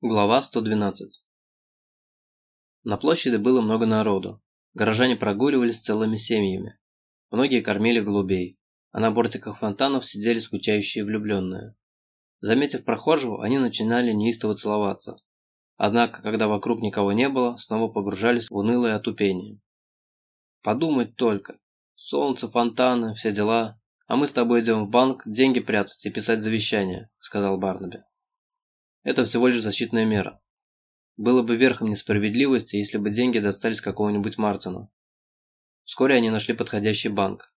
Глава 112 На площади было много народу. Горожане прогуливались целыми семьями. Многие кормили голубей, а на бортиках фонтанов сидели скучающие влюбленные. Заметив прохожего, они начинали неистово целоваться. Однако, когда вокруг никого не было, снова погружались в унылое отупение. Подумать только. Солнце, фонтаны, все дела. А мы с тобой идем в банк деньги прятать и писать завещание, сказал Барнаби. Это всего лишь защитная мера. Было бы верхом несправедливости, если бы деньги достались какому-нибудь Мартину. Вскоре они нашли подходящий банк.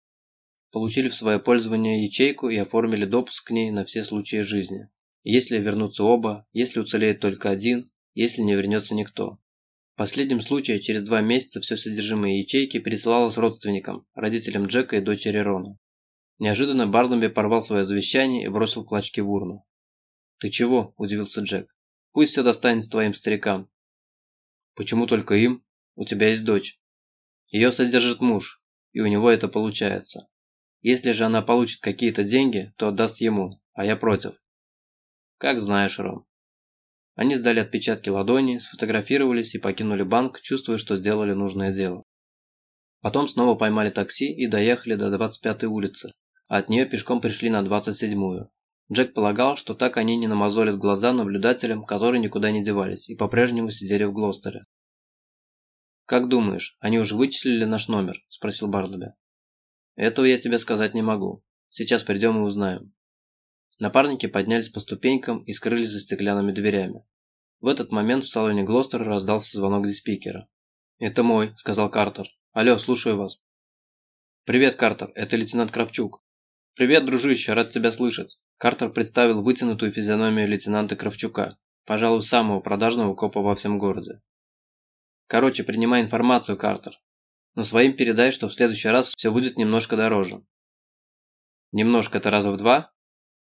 Получили в свое пользование ячейку и оформили допуск к ней на все случаи жизни. Если вернутся оба, если уцелеет только один, если не вернется никто. В последнем случае через два месяца все содержимое ячейки пересылалось родственникам, родителям Джека и дочери Рона. Неожиданно Барнаби порвал свое завещание и бросил клочки в урну. «Ты чего?» – удивился Джек. «Пусть все достанется твоим старикам». «Почему только им? У тебя есть дочь». «Ее содержит муж, и у него это получается. Если же она получит какие-то деньги, то отдаст ему, а я против». «Как знаешь, Ром». Они сдали отпечатки ладони, сфотографировались и покинули банк, чувствуя, что сделали нужное дело. Потом снова поймали такси и доехали до 25-й улицы, а от нее пешком пришли на 27-ю. Джек полагал, что так они не намазолят глаза наблюдателям, которые никуда не девались и по-прежнему сидели в Глостере. «Как думаешь, они уже вычислили наш номер?» – спросил Барлоби. «Этого я тебе сказать не могу. Сейчас придем и узнаем». Напарники поднялись по ступенькам и скрылись за стеклянными дверями. В этот момент в салоне Глостера раздался звонок диспикера. «Это мой», – сказал Картер. «Алло, слушаю вас». «Привет, Картер, это лейтенант Кравчук». «Привет, дружище, рад тебя слышать». Картер представил вытянутую физиономию лейтенанта Кравчука, пожалуй, самого продажного копа во всем городе. Короче, принимай информацию, Картер. Но своим передай, что в следующий раз все будет немножко дороже. Немножко это раза в два?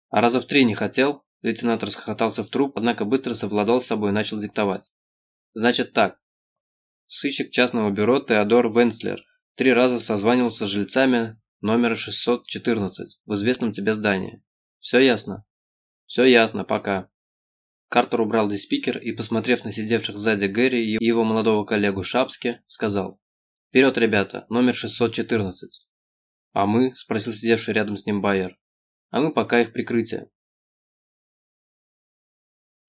А раза в три не хотел? Лейтенант расхохотался в труп, однако быстро совладал с собой и начал диктовать. Значит так. Сыщик частного бюро Теодор Венслер три раза созванивался с жильцами номера 614 в известном тебе здании. Все ясно? Все ясно, пока. Картер убрал диспикер и, посмотрев на сидевших сзади Гэри и его молодого коллегу Шапски, сказал «Вперед, ребята, номер 614». «А мы?» – спросил сидевший рядом с ним Байер. «А мы пока их прикрытие».